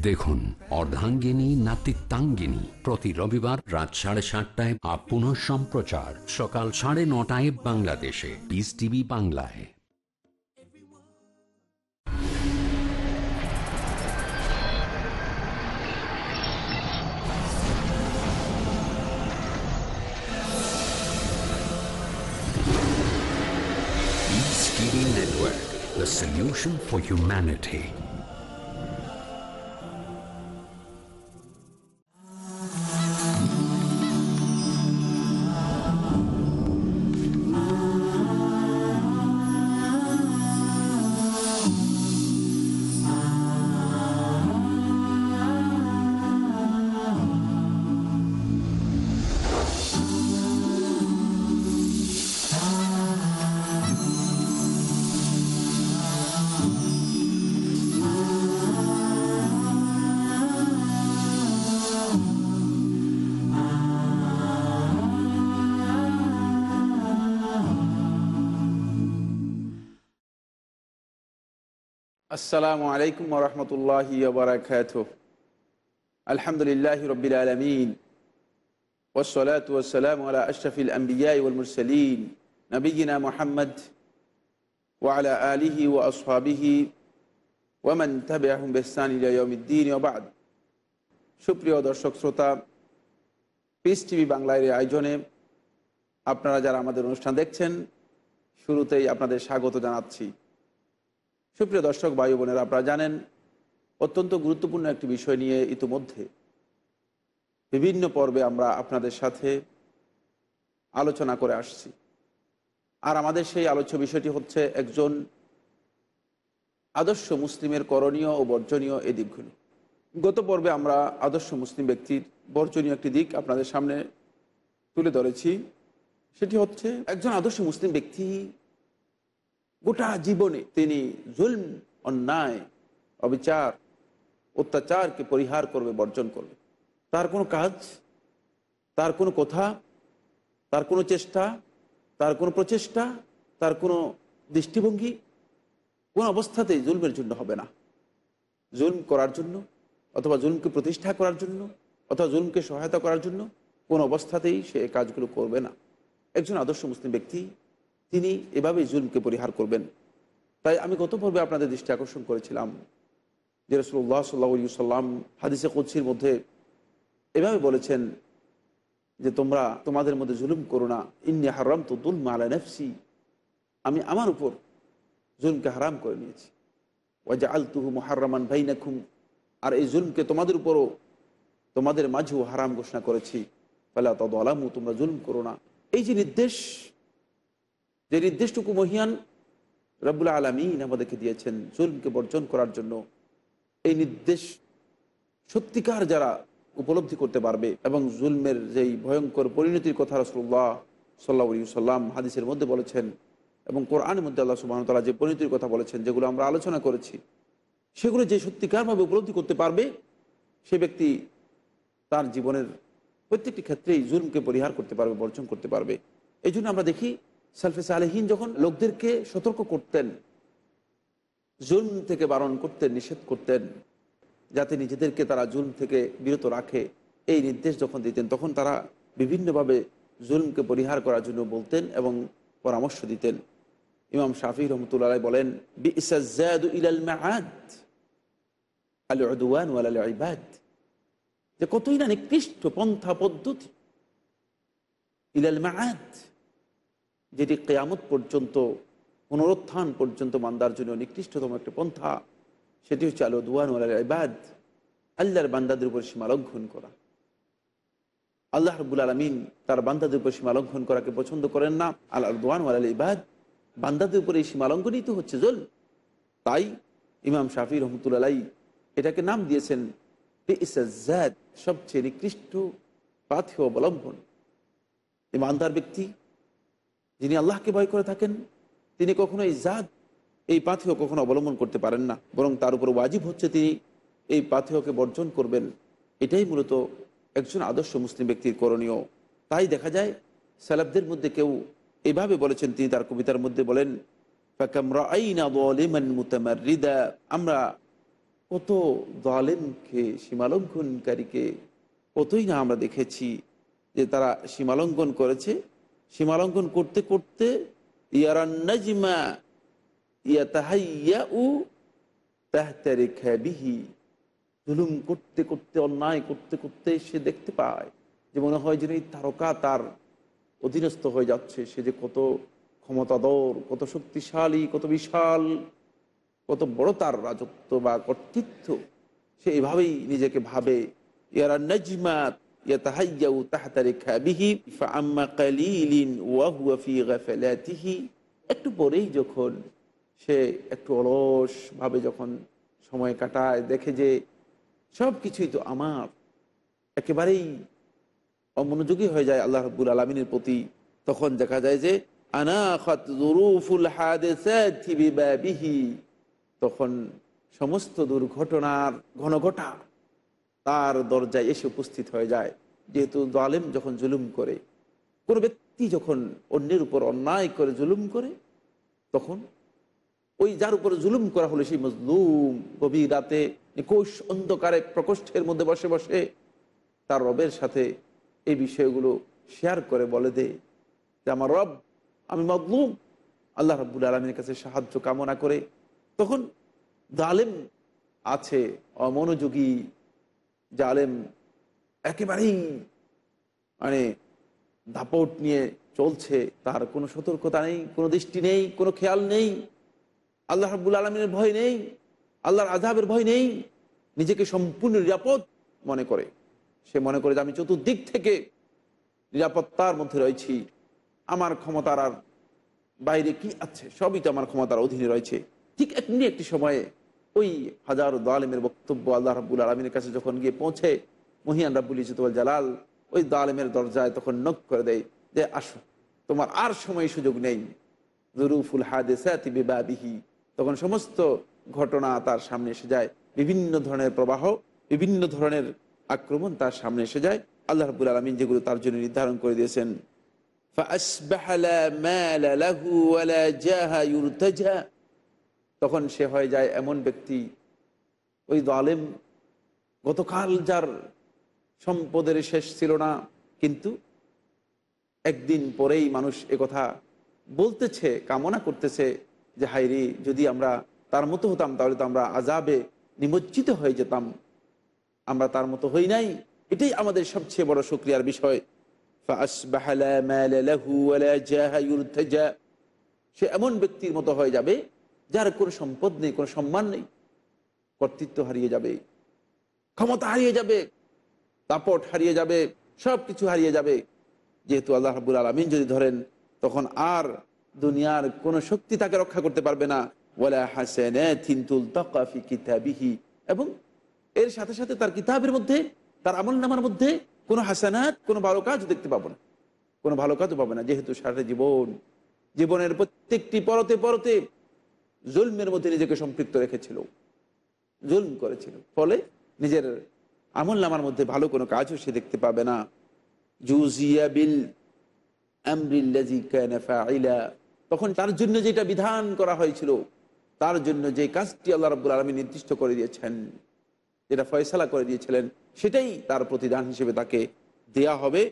দেখুন, অর্ধাঙ্গিনী, নাতিত্বাঙ্গিনী। প্রতি রবিবার রাত সাড়ে সাতটায় আপ পুনঃ সম্প্রচার। সকাল সাড়ে নটায় বাংলাদেশে। পিস টিভি বাংলায়। The solution for humanity. আসসালামু আলাইকুম রহমতুল্লাহি বারাকাত আলহামদুলিল্লাহ রবিল আলমিন। ওসলাত আশরফিল আম্বিয়া ওলমুরসলিন নবীনা মোহাম্মদ ওয়ালা আলিহি ও আসহাবিহি ওয়ামান তাবে আহম ওবাদ সুপ্রিয় দর্শক শ্রোতা পিস টিভি বাংলার আয়োজনে আপনারা যারা আমাদের অনুষ্ঠান দেখছেন, শুরুতেই আপনাদের স্বাগত জানাচ্ছি। সুপ্রিয় দর্শক, ভাই বোনেরা, আপনারা জানেন অত্যন্ত গুরুত্বপূর্ণ একটি বিষয় নিয়ে ইতিমধ্যে বিভিন্ন পর্বে আমরা আপনাদের সাথে আলোচনা করে আসছি। আর আমাদের সেই আলোচ্য বিষয়টি হচ্ছে একজন আদর্শ মুসলিমের করণীয় ও বর্জনীয় এই দিকগুলি। গত পর্বে আমরা আদর্শ মুসলিম ব্যক্তির বর্জনীয় একটি দিক আপনাদের সামনে তুলে ধরেছি। সেটি হচ্ছে একজন আদর্শ মুসলিম ব্যক্তি গোটা জীবনে তিনি জুলম, অন্যায়, অবিচার, অত্যাচারকে পরিহার করবে, বর্জন করবে। তার কোনো কাজ, তার কোনো কথা, তার কোনো চেষ্টা, তার কোনো প্রচেষ্টা, তার কোনো দৃষ্টিভঙ্গি, কোন অবস্থাতেই জুলমের জন্য হবে না। জুলম করার জন্য অথবা জুলমকে প্রতিষ্ঠা করার জন্য অথবা জুলমকে সহায়তা করার জন্য কোন অবস্থাতেই সে কাজগুলো করবে না। একজন আদর্শ মুসলিম ব্যক্তি তিনি এভাবেই জুলমকে পরিহার করবেন। তাই আমি গত পর্বে আপনাদের দৃষ্টি আকর্ষণ করেছিলাম যে রসুল্লাহ সাল্লা সাল্লাম হাদিসে কুৎসির মধ্যে এভাবে বলেছেন যে তোমরা তোমাদের মধ্যে জুলুম করো না। ইন্নি হারাম তো দুল মালা নেফসি। আমি আমার উপর জুলমকে হারাম করে নিয়েছি। ওয়াজা আল তুহু মহারামান ভাই নাকুম আর এই জুলমকে তোমাদের উপরও তোমাদের মাঝেও হারাম ঘোষণা করেছি। ফলে তদ আলামু তোমরা জুলুম করো না। এই যে নির্দেশ যে নির্দেশটুকু মহিয়ান রব্বুল্লা আলমিন আমাদেরকে দিয়েছেন জুলমকে বর্জন করার জন্য, এই নির্দেশ সত্যিকার যারা উপলব্ধি করতে পারবে এবং জুলমের যেই ভয়ঙ্কর পরিণতির কথা রসুল্লাহ সাল্লা সাল্লাম হাদিসের মধ্যে বলেছেন এবং কোরআনের মধ্যে আল্লাহ সুবাহতাল্লাহ যে পরিণতির কথা বলেছেন, যেগুলো আমরা আলোচনা করেছি, সেগুলো যে সত্যিকারভাবে উপলব্ধি করতে পারবে, সে ব্যক্তি তার জীবনের প্রত্যেকটি ক্ষেত্রেই জুলমকে পরিহার করতে পারবে, বর্জন করতে পারবে। এই আমরা দেখি সালফে সালেহীন যখন লোকদেরকে সতর্ক করতেন, জুলম থেকে বারণ করতেন, নিষেধ করতেন, যাতে নিজেদেরকে তারা জুলম থেকে বিরত রাখে, এই নির্দেশ যখন দিতেন, তখন তারা বিভিন্নভাবে জুলমকে পরিহার করার জন্য বলতেন এবং পরামর্শ দিতেন। ইমাম শাফি রহমতুল্লাহ বলেন যে কতই না নিকৃষ্ট পন্থা পদ্ধতি, ইলাল মাআদ। যেটি কেয়ামত পর্যন্ত, পুনরুত্থান পর্যন্ত মান্দার জন্য নিকৃষ্টতম একটা পন্থা, সেটি হচ্ছে আলো দুয়ান ইবাদ, আল্লাহর বান্দাদের উপর সীমা লঙ্ঘন করা। আল্লাহ রবুল আলমিন তার বান্দাদের উপর সীমা লঙ্ঘন করাকে পছন্দ করেন না। আল্লাহ দোয়ান আল ইবাদ বান্দাদের উপরে এই সীমা লঙ্ঘনই তো হচ্ছে জল তাই ইমাম শাফি রহমতুল্লাহ এটাকে নাম দিয়েছেন সবচেয়ে নিকৃষ্ট, পাথেয় অবলম্বন। ইমানদার ব্যক্তি যিনি আল্লাহকে ভয় করে থাকেন, তিনি কখনো এই জাত, এই পাথেয় কখনো অবলম্বন করতে পারেন না। বরং তার উপর ওয়াজিব হচ্ছে তিনি এই পাথেয়কে বর্জন করবেন। এটাই মূলত একজন আদর্শ মুসলিম ব্যক্তির করণীয়। তাই দেখা যায় সালাবদের মধ্যে কেউ এইভাবে বলেছেন, তিনি তার কবিতার মধ্যে বলেন আমরা কত দলেমকে সীমালঙ্ঘনকারীকে, কতই না আমরা দেখেছি যে তারা সীমালঙ্ঘন করেছে। সীমালঙ্ঘন করতে করতে ইয়া তাহাইয়া উ জুলুম করতে করতে, অন্যায় করতে করতে সে দেখতে পায় যে মনে হয় যেন এই তারকা তার অধীনস্থ হয়ে যাচ্ছে। সে যে কত ক্ষমতাধর, কত শক্তিশালী, কত বিশাল, কত বড় তার রাজত্ব বা কর্তৃত্ব, সে এভাবেই নিজেকে ভাবে। ইয়ারা নজমাত তাহতা রেখাবিহি ফাআম্মা কালিলিন ওয়া হুয়া ফি গাফলাতিহি একটু পরেই যখন সে একটু অলস ভাবে যখন সময় কাটায়, দেখে যে সব কিছুই তো আমার, একেবারেই অমনোযোগী হয়ে যায় আল্লাহ রব্বুল আলমিনের প্রতি, তখন দেখা যায় যে বিবাবিহি তখন সমস্ত দুর্ঘটনার ঘনঘটা তার দরজায় এসে উপস্থিত হয়ে যায়। যেহেতু জালেম যখন জুলুম করে, কোনো ব্যক্তি যখন অন্যের উপর অন্যায় করে, জুলুম করে, তখন ওই যার উপরে জুলুম করা হলো সেই মজলুম গভীর রাতে নিকোষ অন্ধকারে প্রকোষ্ঠের মধ্যে বসে বসে তার রবের সাথে এই বিষয়গুলো শেয়ার করে বলে দে যে, আমার রব, আমি মজলুম। আল্লাহ রব্বুল আলমীর কাছে সাহায্য কামনা করে। তখন জালেম আছে, অমনোযোগী জালেম একেবারেই মানে দাপট নিয়ে চলছে, তার কোনো সতর্কতা নেই, কোনো দৃষ্টি নেই, কোনো খেয়াল নেই, আল্লাহ রাবুল আলমিনের ভয় নেই, আল্লাহর আজাবের ভয় নেই, নিজেকে সম্পূর্ণ নিরাপদ মনে করে। সে মনে করে যে আমি চতুর্দিক থেকে নিরাপত্তার মধ্যে রয়েছি, আমার ক্ষমতার আর বাইরে কি আছে? সবই তো আমার ক্ষমতার অধীনে রয়েছে। ঠিক এমনি একটি সময়ে ওই হাজার দালেমের বক্তব্য আল্লাহ রাবুল আলমিনের কাছে যখন গিয়ে পৌঁছে মহিয়ান রাবুল ইজতুল জালাল ওই দালেমের দরজায় তখন নক করে দেয় যে আসো তোমার আর সময় সুযোগ নেই জরুফুল হাদেসাতি বিবাবিহি তখন সমস্ত ঘটনা তার সামনে এসে যায় বিভিন্ন ধরনের প্রবাহ বিভিন্ন ধরনের আক্রমণ তার সামনে এসে যায় আল্লাহ রাবুল আলমিন যেগুলো তার জন্য নির্ধারণ করে দিয়েছেন فأصبح لا مال له ولا جاه يرتجى তখন সে হয়ে যায় এমন ব্যক্তি। ওই দালেম গতকাল যার সম্পদের শেষ ছিল না, কিন্তু একদিন পরেই মানুষ কথা বলতেছে, কামনা করতেছে যে হাইরি যদি আমরা তার মতো হতাম, তাহলে তো আমরা আজাবে নিমজ্জিত হয়ে যেতাম। আমরা তার মতো হই নাই। এটাই আমাদের সবচেয়ে বড় সুক্রিয়ার বিষয়। সে এমন ব্যক্তির মতো হয়ে যাবে যার কোনো সম্পদ নেই, কোনো সম্মান নেই, কর্তৃত্ব হারিয়ে যাবে, ক্ষমতা হারিয়ে যাবে, দাপট হারিয়ে যাবে সব কিছু হারিয়ে যাবে। যেহেতু আল্লাহ রাবুল আলমিন যদি ধরেন, তখন আর দুনিয়ার কোনো শক্তি তাকে রক্ষা করতে পারবে না। ওলা হাসেন কিতাবিহি। এবং এর সাথে সাথে তার কিতাবের মধ্যে, তার আমল নামার মধ্যে কোনো হাসানাত, কোনো ভালো কাজ দেখতে পাবো না। কোনো ভালো কাজও পাবে না, যেহেতু সারা জীবন, জীবনের প্রত্যেকটি পরতে পরতে জুলমের মধ্যে নিজেকে সম্পৃক্ত রেখেছিল। জুলম করেছিল। ফলে নিজের আমল নামার মধ্যে ভালো কোনো কাজও সে দেখতে পাবে না। জুজিয়া বিল আমরিল্লাজি কানা তখন তার জন্য যেটা বিধান করা হয়েছিল, তার জন্য যে কাজটি আল্লাহ রাব্বুল আলামিন নির্দিষ্ট করে দিয়েছেন, যেটা ফয়সালা করে দিয়েছিলেন, সেটাই তার প্রতিদান হিসেবে তাকে দেয়া হবে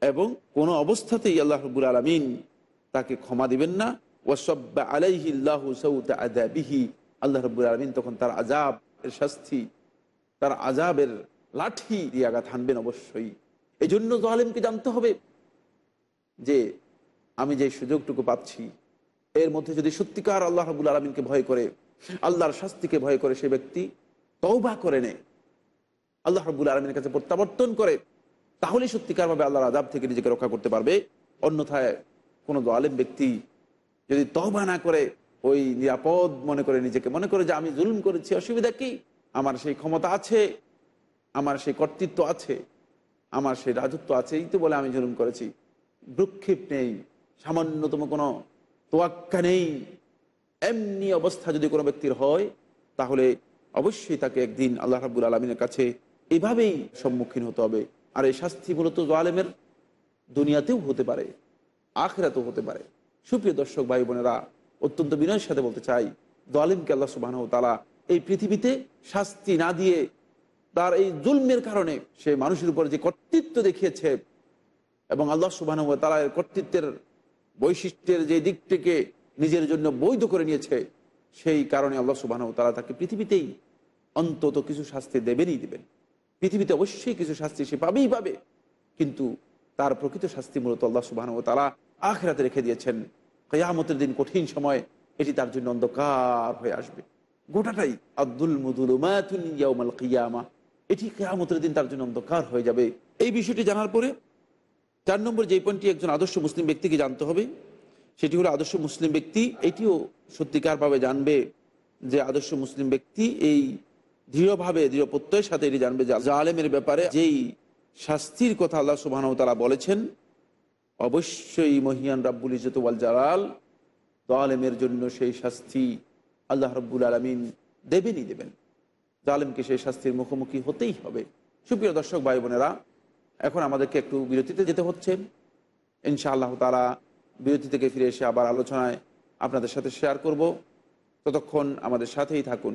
এবং কোনো অবস্থাতেই আল্লাহ রবুল আলমিন তাকে ক্ষমা দিবেন না। ওসব্বা আলাইহিল্লাহ সৌতা আদাবিহি আল্লাহ রবুল আলমিন তখন তার আজাব এর শাস্তি, তার আজাবের লাঠি দিয়ে আঘাত হানবেন অবশ্যই। এই জন্য জালেমকে জানতে হবে যে আমি যে সুযোগটুকু পাচ্ছি, এর মধ্যে যদি সত্যিকার আল্লাহ রবুল আলমিনকে ভয় করে, আল্লাহর শাস্তিকে ভয় করে সে ব্যক্তি তৌবা করে নেয়, আল্লাহ রবুল আলমীর কাছে প্রত্যাবর্তন করে তাহলে সত্যিকারভাবে আল্লাহর আজাব থেকে নিজেকে রক্ষা করতে পারবে। অন্যথায় কোনো আলেম ব্যক্তি যদি তহবা না করে ওই নিরাপদ মনে করে নিজেকে, মনে করে যে আমি জুলুম করেছি, অসুবিধা কি? আমার সেই ক্ষমতা আছে, আমার সেই কর্তৃত্ব আছে, আমার সেই রাজত্ব আছে, এই তো বলে আমি জুলুম করেছি। ভ্রুক্ষেপ নেই, সামান্যতম কোনো তোয়াক্কা নেই। এমনি অবস্থা যদি কোনো ব্যক্তির হয়, তাহলে অবশ্যই তাকে একদিন আল্লাহ রাবুল আলমিনের কাছে এভাবেই সম্মুখীন হতে হবে। আর এই শাস্তি মূলত জালেমের দুনিয়াতেও হতে পারে, আখরাতেও হতে পারে। সুপ্রিয় দর্শক, ভাই বোনেরা, অত্যন্ত বিনয়ের সাথে বলতে চাই, দোয়ালিমকে আল্লাহ সুবাহ তালা এই পৃথিবীতে শাস্তি না দিয়ে তার এই জুলমের কারণে সে মানুষের উপর যে কর্তৃত্ব দেখিয়েছে এবং আল্লাহ সুবাহ তালা এর কর্তৃত্বের বৈশিষ্ট্যের যে দিকটিকে নিজের জন্য বৈধ করে নিয়েছে, সেই কারণে আল্লাহ সুবাহ তালা তাকে পৃথিবীতেই অন্তত কিছু শাস্তি দেবেনই দেবেন। পৃথিবীতে অবশ্যই কিছু শাস্তি সে পাবেই পাবে, কিন্তু তার প্রকৃত শাস্তি মূলত আল্লাহ সুবাহ তালা আখরাতে রেখে দিয়েছেন। কেয়ামতের দিন কঠিন সময়, এটি তার জন্য অন্ধকার হয়ে আসবে। গোটাটাই আব্দুল মুদুল কিয়ামা। এটি কেয়ামতের দিন তার জন্য অন্ধকার হয়ে যাবে। এই বিষয়টি জানার পরে চার নম্বর যে পয়েন্টটি একজন আদর্শ মুসলিম ব্যক্তিকে জানতে হবে, সেটি হলো আদর্শ মুসলিম ব্যক্তি, এটিও সত্যিকারভাবে জানবে যে আদর্শ মুসলিম ব্যক্তি এই দৃঢ়ভাবে, দৃঢ় প্রত্যয়ের সাথে এটি জানবে যে আলেমের ব্যাপারে যেই শাস্তির কথা আল্লাহ সুবাহ তারা বলেছেন অবশ্যই মহিয়ান রাব্বুল ইজত ওয়াল জালাল, জালেমের জন্য সেই শাস্তি আল্লাহ রব্বুল আলমিন দেবেনই দেবেন। জালেমকে সেই শাস্তির মুখোমুখি হতেই হবে। সুপ্রিয় দর্শক, ভাই বোনেরা, এখন আমাদেরকে একটু বিরতিতে যেতে হচ্ছে। ইনশাআল্লাহ তারা বিরতি থেকে ফিরে এসে আবার আলোচনায় আপনাদের সাথে শেয়ার করব। ততক্ষণ আমাদের সাথেই থাকুন।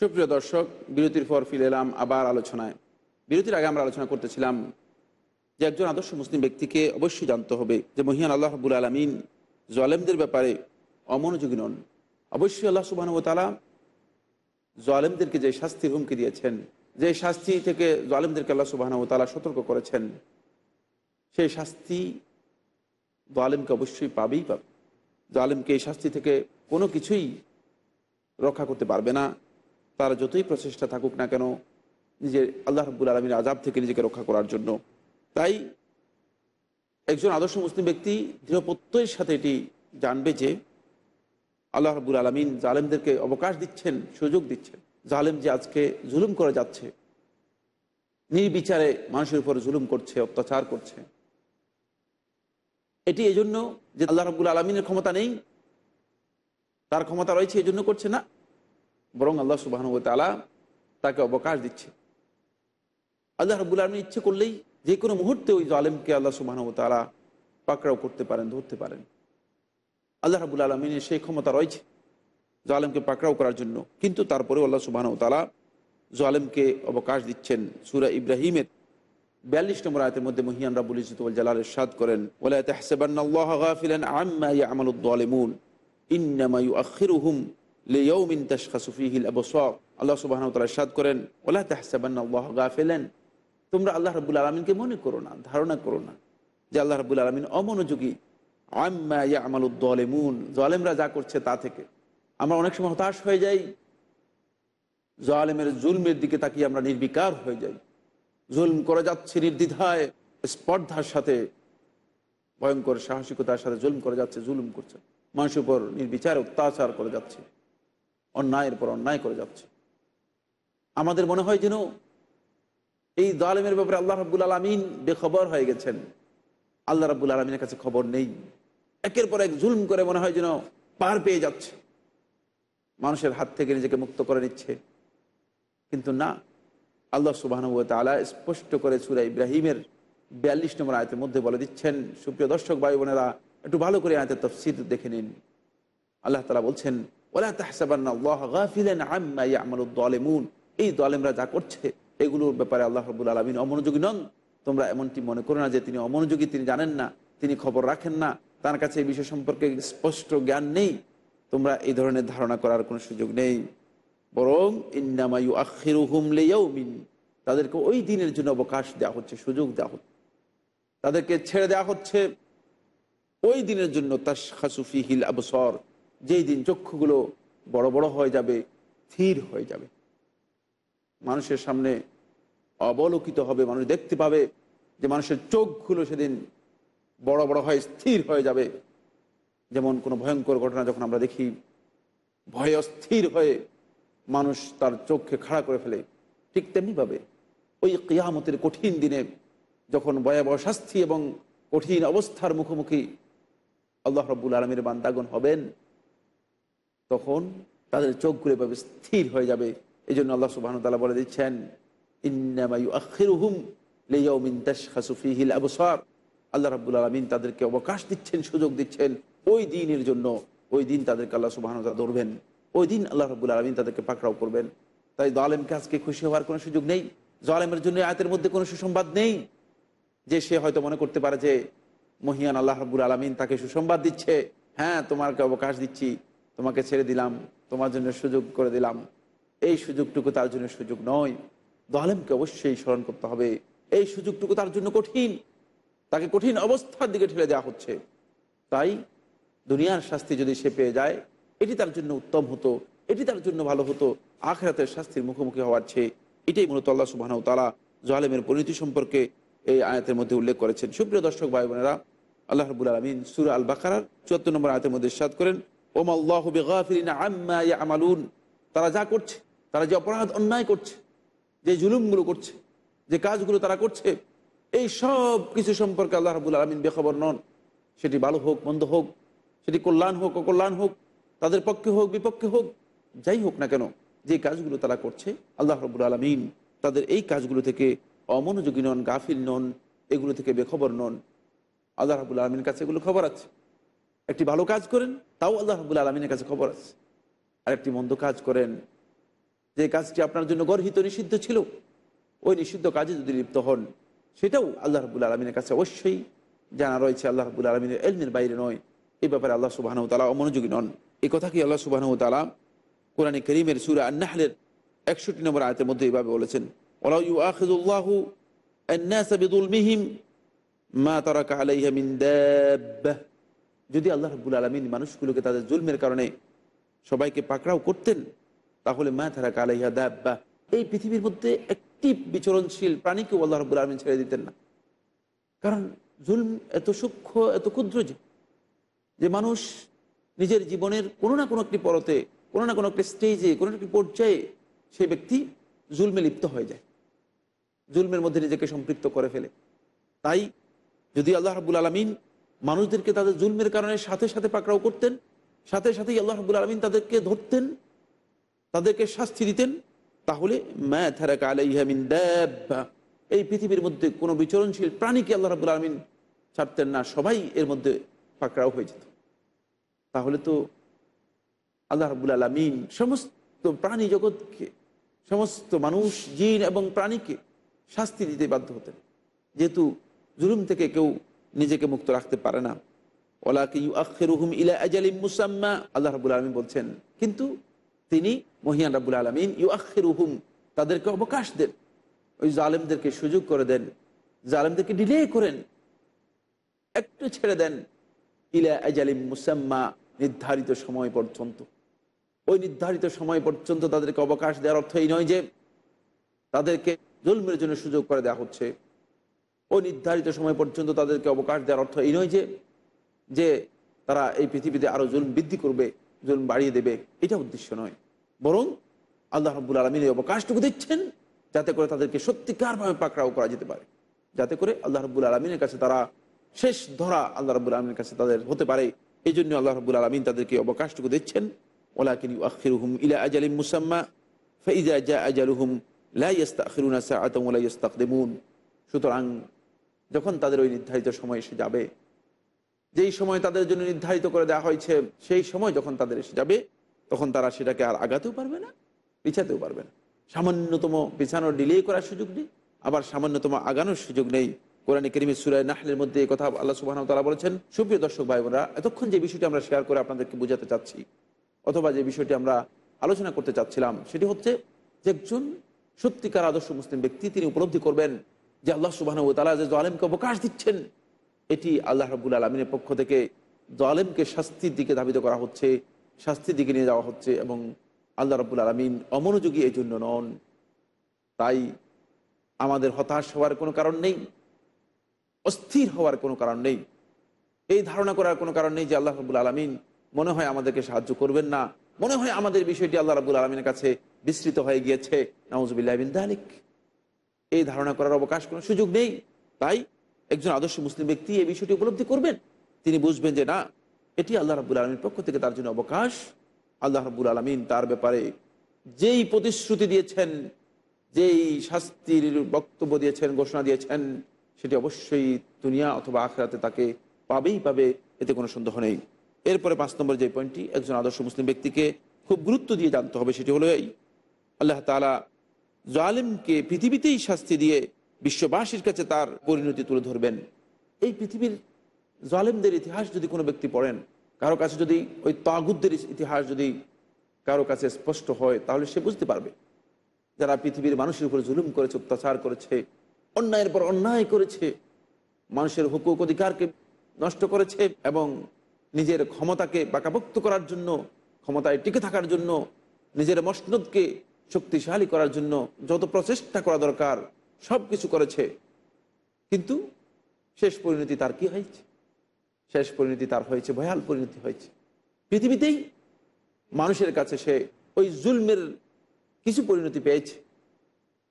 সুপ্রিয় দর্শক, বিরতির পর ফিরে এলাম আবার আলোচনায়। বিরতির আগে আমরা আলোচনা করতেছিলাম যে একজন আদর্শ মুসলিম ব্যক্তিকে অবশ্যই জানতে হবে যে মহিয়ান আল্লাহ রাবুল আলমিন জলেমদের ব্যাপারে অমনোযোগী নন। অবশ্যই আল্লাহ সুবাহানুতালা জলেমদেরকে যে শাস্তির হুমকি দিয়েছেন, যে শাস্তি থেকে জলেমদেরকে আল্লাহ সুবাহানুতালা সতর্ক করেছেন, সেই শাস্তি জালেমকে অবশ্যই পাবেই পাবে। জালেমকে এই শাস্তি থেকে কোনো কিছুই রক্ষা করতে পারবে না। তার যতই প্রচেষ্টা থাকুক না কেন, নিজের আল্লাহ রব্বুল আলমীর আজাব থেকে নিজেকে রক্ষা করার জন্য। তাই একজন আদর্শ মুসলিম ব্যক্তি দৃঢ়প্রত্যয়ের সাথে এটি জানবে যে আল্লাহ রব্বুল আলমিন জালেমদেরকে অবকাশ দিচ্ছেন, সুযোগ দিচ্ছেন। জালেম যে আজকে জুলুম করে যাচ্ছে, নির্বিচারে মানুষের উপর জুলুম করছে, অত্যাচার করছে। এটি এই জন্য যে আল্লাহ রব্বুল আলমিনের ক্ষমতা নেই, তার ক্ষমতা রয়েছে এই জন্য করছে না। বরং আল্লাহ সুবাহন তালা তাকে অবকাশ দিচ্ছে। আল্লাহ রব্বুল আলমী ইচ্ছে করলেই যে কোনো মুহূর্তে ওই জালেমকে আল্লাহ সুবাহন তালা পাকড়াও করতে পারেন, ধরতে পারেন। আল্লাহ রাবুল আলমিনের সেই ক্ষমতা রয়েছে জালেমকে পাকড়াও করার জন্য। কিন্তু তারপরেও আল্লাহ সুবাহন তালা জালেমকে অবকাশ দিচ্ছেন। সুরা ইব্রাহিমের বিয়াল্লিশ নম্বর আয়তের মধ্যে মহিয়ান রাবুল ইসুল জালালের সাদ করেন ওলা তেহসেবান্নাল্লাহ গাফিলান আম্মা ইয়ামালুদ্দালিমুন, ইন্নামা ইউআখিরুহুম লিয়াউমিন তাশখাসু ফীহিল আবসার আল্লাহ সুবহানাহু ওয়া তাআলা সাদ করেন ওলা তাহসাবান্নাল্লাহ গাফিলান তোমরা আল্লাহ রাব্বুল আলামিনকে মনে করো না, ধারণা করো না যে আল্লাহ রাব্বুল আলামিন অমনোযোগী। আম্মা ইয়ামালুদ্দালিমুন জালেমরা যা করছে তা থেকে। আমরা অনেক সময় হতাশ হয়ে যাই, জালেমের জুলমের দিকে তাকিয়ে আমরা নির্বিকার হয়ে যাই। জুলম করে যাচ্ছে নির্দ্বিধায়, স্পর্ধার সাথে, ভয়ঙ্কর সাহসিকতার সাথে জুলম করে যাচ্ছে, জুলুম করছে। মানুষের উপর নির্বিচার, অত্যাচার করে যাচ্ছে। অন্যায়ের পর অন্যায় করে যাচ্ছে। আমাদের মনে হয় যেন এই দালেমের ব্যাপারে আল্লাহ রাবুল আলমিন বেখবর হয়ে গেছেন। আল্লাহ রাবুল আলমিনের কাছে খবর নেই। একের পর এক জুলম করে মনে হয় যেন পার পেয়ে যাচ্ছে। মানুষের হাত থেকে নিজেকে মুক্ত করে নিচ্ছে। কিন্তু না, আল্লাহ সুবাহ তালা স্পষ্ট করে সুরা ইব্রাহিমের বিয়াল্লিশ নম্বর আয়তের মধ্যে বলে দিচ্ছেন, সুপ্রিয় দর্শক ভাই বোনেরা একটু ভালো করে আয়তের তফসির দেখে নিন। আল্লাহ তালা বলছেন ওলা তাহসাবান্নামুন এই দলেমরা যা করছে, এগুলোর ব্যাপারে আল্লাহ রবুল আলমিন অমনোযোগী নন। তোমরা এমনটি মনে করো না যে তিনি অমনোযোগী, তিনি জানেন না, তিনি খবর রাখেন না। তার কাছে এই বিষয় সম্পর্কে স্পষ্ট জ্ঞান নেই। তোমরা এই ধরনের ধারণা করার কোনো সুযোগ নেই। বরং ইন্নামায়ু আখিরুহুম লেয়াউমিন। তাদেরকে ওই দিনের জন্য অবকাশ দেওয়া হচ্ছে, সুযোগ দেওয়া হচ্ছে। তাদেরকে ছেড়ে দেওয়া হচ্ছে। ওই দিনের জন্য তাস খাসুফি হিল আবসর। যেই দিন চক্ষুগুলো বড় বড় হয়ে যাবে, স্থির হয়ে যাবে। মানুষের সামনে অবলোকিত হবে, মানুষ দেখতে পাবে যে মানুষের চোখগুলো সেদিন বড় বড় হয়ে স্থির হয়ে যাবে। যেমন কোনো ভয়ঙ্কর ঘটনা যখন আমরা দেখি, ভয় অস্থির হয়ে মানুষ তার চোখকে খাড়া করে ফেলে, ঠিক তেমনিভাবে ওই কেয়ামতের কঠিন দিনে যখন ভয়াবহ শাস্তি এবং কঠিন অবস্থার মুখোমুখি আল্লাহ রব্বুল আলমীর বান্দাগণ হবেন তখন তাদের চোখগুলো এভাবে স্থির হয়ে যাবে। এই জন্য আল্লাহ সুবাহ তালা বলে দিচ্ছেন ইন্নামায়ু আল্লাহ রাব্বুল আলমিন তাদেরকে অবকাশ দিচ্ছেন, সুযোগ দিচ্ছেন ওই দিনের জন্য। ওই দিন তাদেরকে আল্লাহ সুবাহ ধরবেন। ওই দিন আল্লাহ রব্বুল আলমিন তাদেরকে পাকড়াও করবেন। তাই জালেমকে আজকে খুশি হওয়ার কোনো সুযোগ নেই। জালেমের জন্য আয়তের মধ্যে কোনো সুসংবাদ নেই। যে সে হয়তো মনে করতে পারে যে, মহিয়ান আল্লাহ রব্বুল আলমিন তাকে সুসংবাদ দিচ্ছে। হ্যাঁ তোমাকে অবকাশ দিচ্ছি। তোমাকে ছেড়ে দিলাম, তোমার জন্য সুযোগ করে দিলাম। এই সুযোগটুকু তার জন্য সুযোগ নয়। দলেমকে অবশ্যই স্মরণ করতে হবে। এই সুযোগটুকু তার জন্য কঠিন। তাকে কঠিন অবস্থার দিকে ঠেলে দেওয়া হচ্ছে। তাই দুনিয়ার শাস্তি যদি সে পেয়ে যায়, এটি তার জন্য উত্তম হতো, এটি তার জন্য ভালো হতো। আখরাতের শাস্তির মুখোমুখি হওয়ার চেয়ে এটাই মূলত আল্লাহ সুবাহ তালা জালেমের পরিণতি সম্পর্কে এই আয়াতের মধ্যে উল্লেখ করেছেন। সুপ্রিয় দর্শক ভাই বোনেরা আল্লাহ রবুল আলমিন সুর আল বাকার চুয়াত্তর নম্বর আয়তের মধ্যে সাদ করেন আল্লাহ আমালুন তারা যা করছে, তারা যে অপরাধ অন্যায় করছে, যে জুলুমগুলো করছে, যে কাজগুলো তারা করছে, এই সব কিছু সম্পর্কে আল্লাহ রবুল আলমিন বেখবর নন। সেটি ভালো হোক, মন্দ হোক, সেটি কল্যাণ হোক, অকল্যাণ হোক, তাদের পক্ষে হোক, বিপক্ষে হোক, যাই হোক না কেন, যে কাজগুলো তারা করছে, আল্লাহ রবুল আলমিন তাদের এই কাজগুলো থেকে অমনোযোগী নন, গাফিল নন, এগুলো থেকে বেখবর নন। আল্লাহ রাবুল আলমিনের কাছে এগুলো খবর আছে। একটি ভালো কাজ করেন, তাও আল্লাহ রাবুল আলমিনের কাছে খবর আছে। আর একটি মন্দ কাজ করেন, যে কাজটি আপনার জন্য গর্হিত নিষিদ্ধ ছিল, ওই নিষিদ্ধ কাজে যদি লিপ্ত হন, সেটাও আল্লাহ রাবুল আলমিনের কাছে অবশ্যই জানা রয়েছে, আল্লাহ রাবুল আলমিনের এলমের বাইরে নয়। এ ব্যাপারে আল্লাহ সুবাহানু তালা অমনোযোগী নন। এই কথা কি আল্লাহ সুবাহানু তালা কোরআনে করিমের সুরা আন্নাহলের একষট্টি নম্বর আয়তের মধ্যে এইভাবে বলেছেন ওলাউ মিহিম মা তারা কাহালাইহামিন দেব্বাহ। যদি আল্লাহ রাব্বুল আলামিন মানুষগুলোকে তাদের জুলমের কারণে সবাইকে পাকড়াও করতেন, তাহলে মা তারাকা আলাইহা দাব্বাহ এই পৃথিবীর মধ্যে একটি বিচরণশীল প্রাণীকেও আল্লাহ রাব্বুল আলামিন ছেড়ে দিতেন না। কারণ জুলম এত সূক্ষ্ম, এত ক্ষুদ্র যে যে মানুষ নিজের জীবনের কোনো না কোনো একটি পরতে, কোনো না কোনো একটি স্টেজে কোনো একটি পর্যায়ে সেই ব্যক্তি জুলমে লিপ্ত হয়ে যায়। জুলমের মধ্যে নিজেকে সম্পৃক্ত করে ফেলে। তাই যদি আল্লাহ রাবুল আলমিন মানুষদেরকে তাদের জুলমের কারণে সাথে সাথে পাকড়াও করতেন, সাথে সাথেই আল্লাহ আলমিন তাদেরকে ধরতেন, তাদেরকে শাস্তি দিতেন। তাহলে ম্যা থারাকা আলাইহামিন এই পৃথিবীর মধ্যে কোনো বিচরণশীল প্রাণীকে আল্লাহ রাবুল আলমিন ছাড়তেন না, সবাই এর মধ্যে পাকড়াও হয়ে যেত। তাহলে তো আল্লাহ রাবুল আলমিন সমস্ত প্রাণী জগৎকে, সমস্ত মানুষ, জিন এবং প্রাণীকে শাস্তি দিতে বাধ্য হতেন। যেহেতু জুলুম থেকে কেউ নিজেকে মুক্ত রাখতে পারে না। ওলাকে ইউ আখেরুহুম ইলা আজালিম মুসাম্মা। আল্লাহ রাবুল আলমিন বলছেন, কিন্তু তিনি মহিয়ান রাবুল আলমিন ইউ আখেরুহুম তাদেরকে অবকাশ দেন। ওই জালেমদেরকে সুযোগ করে দেন, জালেমদেরকে ডিলে করেন। একটু ছেড়ে দেন, ইলা আজালিম মুসাম্মা, নির্ধারিত সময় পর্যন্ত। ওই নির্ধারিত সময় পর্যন্ত তাদেরকে অবকাশ দেওয়ার অর্থ এই নয় যে তাদেরকে জুলমের জন্য সুযোগ করে দেওয়া হচ্ছে। ওই নির্ধারিত সময় পর্যন্ত তাদেরকে অবকাশ দেওয়ার অর্থ এই নয় যে তারা এই পৃথিবীতে আরও জুলম বৃদ্ধি করবে, জুলম বাড়িয়ে দেবে, এটা উদ্দেশ্য নয়। বরং আল্লাহ রব্বুল আলমিন এই অবকাশটুকু দিচ্ছেন যাতে করে তাদেরকে সত্যিকারভাবে পাকড়াও করা যেতে পারে। যাতে করে আল্লাহ রব্বুল আলমিনের কাছে তারা শেষ ধরা আল্লাহ রব্বুল আলমিনের কাছে তাদের হতে পারে। এই জন্য আল্লাহ রব্বুল আলমিন তাদেরকে অবকাশটুকু দিচ্ছেন। ওলাকিন আখিরুহুম ইলা আজালিম মুসাম্মা, ফাইজা জা আজালুহুম লা ইয়াস্তাখিরুনা সাআতাম ওয়া লা ইস্তাকদিমুন। সুতরাং যখন তাদের ওই নির্ধারিত সময় এসে যাবে, যেই সময় তাদের জন্য নির্ধারিত করে দেওয়া হয়েছে, সেই সময় যখন তাদের এসে যাবে, তখন তারা সেটাকে আর আগাতেও পারবে না, পিছাতেও পারবে না। সামান্যতম পিছানোর ডিলে করার সুযোগ নেই, আবার সামান্যতম আগানোর সুযোগ নেই। কোরআন করিমের সুরায় নাহলের মধ্যে এই কথা আল্লাহ সুবাহ তারা বলেছেন, সুপ্রিয় দর্শক ভাই বোনরা এতক্ষণ যে বিষয়টি আমরা শেয়ার করে আপনাদেরকে বোঝাতে চাচ্ছি, অথবা যে বিষয়টি আমরা আলোচনা করতে চাচ্ছিলাম, সেটি হচ্ছে যে একজন সত্যিকার আদর্শ মুসলিম ব্যক্তি তিনি উপলব্ধি করবেন যে আল্লাহ সুবাহ তালা যে আলেমকে অবকাশ দিচ্ছেন, এটি আল্লাহ রাবুল আলমিনের পক্ষ থেকে আলেমকে শাস্তির দিকে ধাবিত করা হচ্ছে, শাস্তির দিকে নিয়ে যাওয়া হচ্ছে এবং আল্লাহ রাবুল আলমিন অমনোযোগী এই জন্য নন। তাই আমাদের হতাশ হওয়ার কোনো কারণ নেই, অস্থির হওয়ার কোনো কারণ নেই। এই ধারণা করার কোনো কারণ নেই যে আল্লাহ রাবুল আলমিন মনে হয় আমাদেরকে সাহায্য করবেন না। মনে হয় আমাদের বিষয়টি আল্লাহ রাবুল আলমিনের কাছে বিস্তৃত হয়ে গিয়েছে। নওয়াজবিল্লাহবিন দালিক। এই ধারণা করার অবকাশ কোনো সুযোগ নেই। তাই একজন আদর্শ মুসলিম ব্যক্তি এই বিষয়টি উপলব্ধি করবেন। তিনি বুঝবেন যে না, এটি আল্লাহ রাবুল আলমীর পক্ষ থেকে তার জন্য অবকাশ। আল্লাহ রাবুল আলমিন তার ব্যাপারে যেই প্রতিশ্রুতি দিয়েছেন, যেই শাস্তির বক্তব্য দিয়েছেন, ঘোষণা দিয়েছেন, সেটি অবশ্যই দুনিয়া অথবা আখরাতে তাকে পাবেই পাবে, এতে কোনো সন্দেহ নেই। এরপরে পাঁচ নম্বর যে পয়েন্টটি, একজন আদর্শ মুসলিম ব্যক্তিকে খুব গুরুত্ব দিয়ে জানতে হবে, সেটি হলো এই। আল্লাহ তালা জালিমকে পৃথিবীতেই শাস্তি দিয়ে বিশ্ববাসীর কাছে তার পরিণতি তুলে ধরবেন। এই পৃথিবীর জালেমদের ইতিহাস যদি কোনো ব্যক্তি পড়েন, কারও কাছে যদি ওই তাগুদ্দের ইতিহাস যদি কারও কাছে স্পষ্ট হয়, তাহলে সে বুঝতে পারবে। যারা পৃথিবীর মানুষের উপরে জুলুম করেছে, অত্যাচার করেছে, অন্যায়ের পর অন্যায় করেছে, মানুষের হুকুক অধিকারকে নষ্ট করেছে এবং নিজের ক্ষমতাকে বাকাভুক্ত করার জন্য, ক্ষমতায় টিকে থাকার জন্য, নিজের মসনদকে শক্তিশালী করার জন্য যত প্রচেষ্টা করা দরকার, সব কিছু করেছে। কিন্তু শেষ পরিণতি তার কি হয়েছে? শেষ পরিণতি তার হয়েছে, ভয়াল পরিণতি হয়েছে। পৃথিবীতেই মানুষের কাছে সে ওই জুলমের কিছু পরিণতি পেয়েছে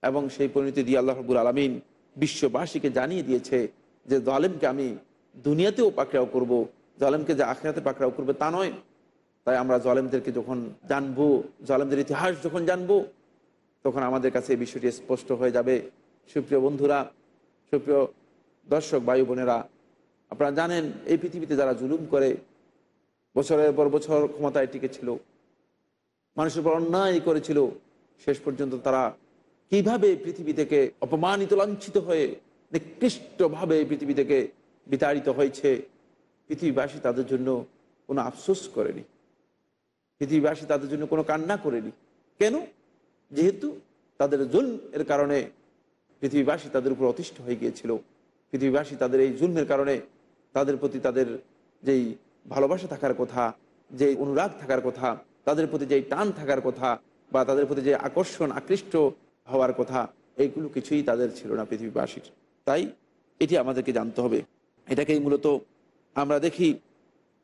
এবং সেই পরিণতি দিয়ে আল্লাহ রবুল আলমিন বিশ্ববাসীকে জানিয়ে দিয়েছে যে, জালেমকে আমি দুনিয়াতেও পাকড়াও করব, জালেমকে যে আখড়াতে পাকড়াও করবে তা নয়। তাই আমরা জলেমদেরকে যখন জানব, জলেমদের ইতিহাস যখন জানব, তখন আমাদের কাছে এই বিষয়টি স্পষ্ট হয়ে যাবে। সুপ্রিয় বন্ধুরা, সুপ্রিয় দর্শক বায়ু বোনেরা, আপনারা জানেন এই পৃথিবীতে যারা জুলুম করে, বছরের পর বছর ক্ষমতায় টিকে ছিল, মানুষের উপর অন্যায় করেছিল, শেষ পর্যন্ত তারা কীভাবে পৃথিবী থেকে অপমানিত, লাঞ্ছিত হয়ে, নিকৃষ্টভাবে পৃথিবী থেকে বিতাড়িত হয়েছে, পৃথিবীবাসী তাদের জন্য কোনো আফসোস করেনি। পৃথিবীবাসী তাদের জন্য কোনো কান্না করেনি। কেন? যেহেতু তাদের জুলম এর কারণে পৃথিবীবাসী তাদের উপর অতিষ্ঠ হয়ে গিয়েছিল। পৃথিবীবাসী তাদের এই জুলমের কারণে তাদের প্রতি তাদের যেই ভালোবাসা থাকার কথা যে অনুরাগ থাকার কথা, তাদের প্রতি যেই টান থাকার কথা বা তাদের প্রতি যে আকর্ষণ, আকৃষ্ট হওয়ার কথা এইগুলো কিছুই তাদের ছিল না পৃথিবীবাসীর। তাই এটি আমাদেরকে জানতে হবে। এটাকেই মূলত আমরা দেখি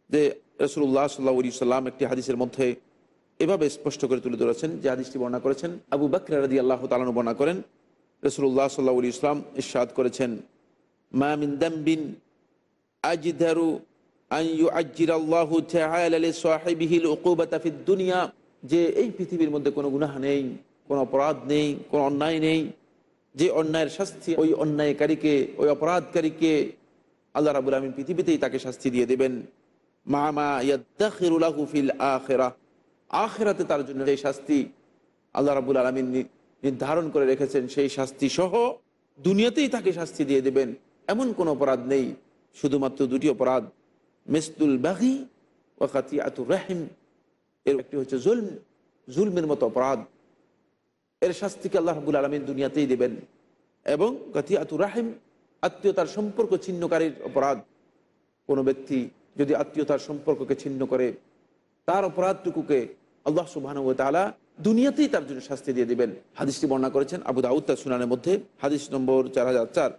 যে রসুল্লাহ সাল্লাহ সাল্লাম একটি হাদিসের মধ্যে এভাবে স্পষ্ট করে তুলে ধরেছেন, যে হাদিসটি বর্ণনা করেছেন, আবু বকর রাদি আল্লাহ তালানু বর্ণনা করেন রসুল্লাহ সাল্লাহ ইসলাম ইরশাদ করেছেন উকুবাতা ফিদ দুনিয়া। যে এই পৃথিবীর মধ্যে কোনো গুনাহ নেই, কোনো অপরাধ নেই, কোনো অন্যায় নেই। যে অন্যায়ের শাস্তি ওই অন্যায়কারীকে, ওই অপরাধকারীকে আল্লাহ রাবুল আমিন পৃথিবীতেই তাকে শাস্তি দিয়ে দেবেন। আখিরাহ আখেরাতে তার জন্য যে শাস্তি আল্লাহ রাবুল আলমিন নির্ধারণ করে রেখেছেন, সেই শাস্তি সহ দুনিয়াতেই তাকে শাস্তি দিয়ে দেবেন। এমন কোনো অপরাধ নেই, শুধুমাত্র দুটি অপরাধ। মেসদুল বাহি ওয়াকাতি আতুর রাহিম। এর একটি হচ্ছে জুলম। জুলমের মতো অপরাধ। এর শাস্তিকে আল্লাহ রাবুল আলমিন দুনিয়াতেই দেবেন। এবং কাতি আতুর রাহিম, আত্মীয়তার সম্পর্ক ছিন্নকারীর অপরাধ। কোনো ব্যক্তি যদি আত্মীয়তার সম্পর্ককে ছিন্ন করে, তার অপরাধটুকুকে আল্লাহ সুবাহ তালা দুনিয়াতেই তার জন্য শাস্তি দিয়ে দিবেন। হাদিসটি বর্ণনা করেছেন আবু দাউদ সুনানের মধ্যে, হাদিস নম্বর চার হাজার চার।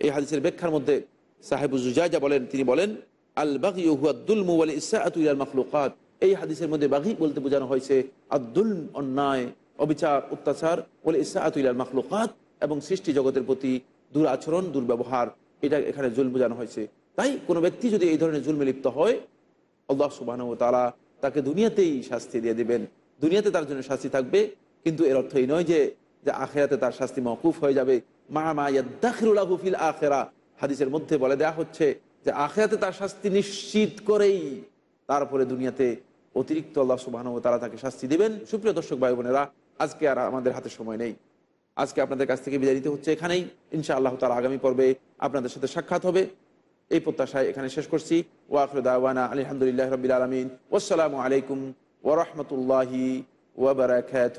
এই হাদিসের ব্যাখ্যার মধ্যে সাহেবুজাজা বলেন, তিনি বলেন আল বাগি হুয়াদ্দুল মুওয়াল ইসাআতুল মখলুকাত। এই হাদিসের মধ্যে বাগি বলতে বোঝানো হয়েছে আব্দুল অন্যায়, অবিচার, অত্যাচার বলে ইসাআতুল মখলুকাত এবং সৃষ্টি জগতের প্রতি দুরাচরণ, দুর্ব্যবহার, এটা এখানে জুল বোঝানো হয়েছে। তাই কোনো ব্যক্তি যদি এই ধরনের জুলমে লিপ্ত হয়, আল্লাহ সুবাহ তালা তাকে দুনিয়াতেই শাস্তি দিয়ে দিবেন। দুনিয়াতে তার জন্য শাস্তি থাকবে, কিন্তু এর অর্থ এই নয় যে যে আখেরাতে তার শাস্তি মকুফ হয়ে যাবে। মা মা ইয়াদ্দাখিরুল আখেরা। হাদিসের মধ্যে বলে দেয়া হচ্ছে যে, আখেরাতে তার শাস্তি নিশ্চিত করেই তারপরে দুনিয়াতে অতিরিক্ত আল্লাহ সুবাহ তারা তাকে শাস্তি দিবেন। সুপ্রিয় দর্শক ভাই বোনেরা, আজকে আর আমাদের হাতে সময় নেই। আজকে আপনাদের কাছ থেকে বিদায় নিতে হচ্ছে এখানেই। ইনশা আল্লাহ তালা আগামী পর্বে আপনাদের সাথে সাক্ষাৎ হবে। এই প্রত্যাশায় এখানে শেষ করছি। ওয়াফর দাওয়ানা আলহামদুলিল্লাহ রবিল আলমিন। আসসালামু আলাইকুম ওরহমতুল্লাহি ওবরাকাত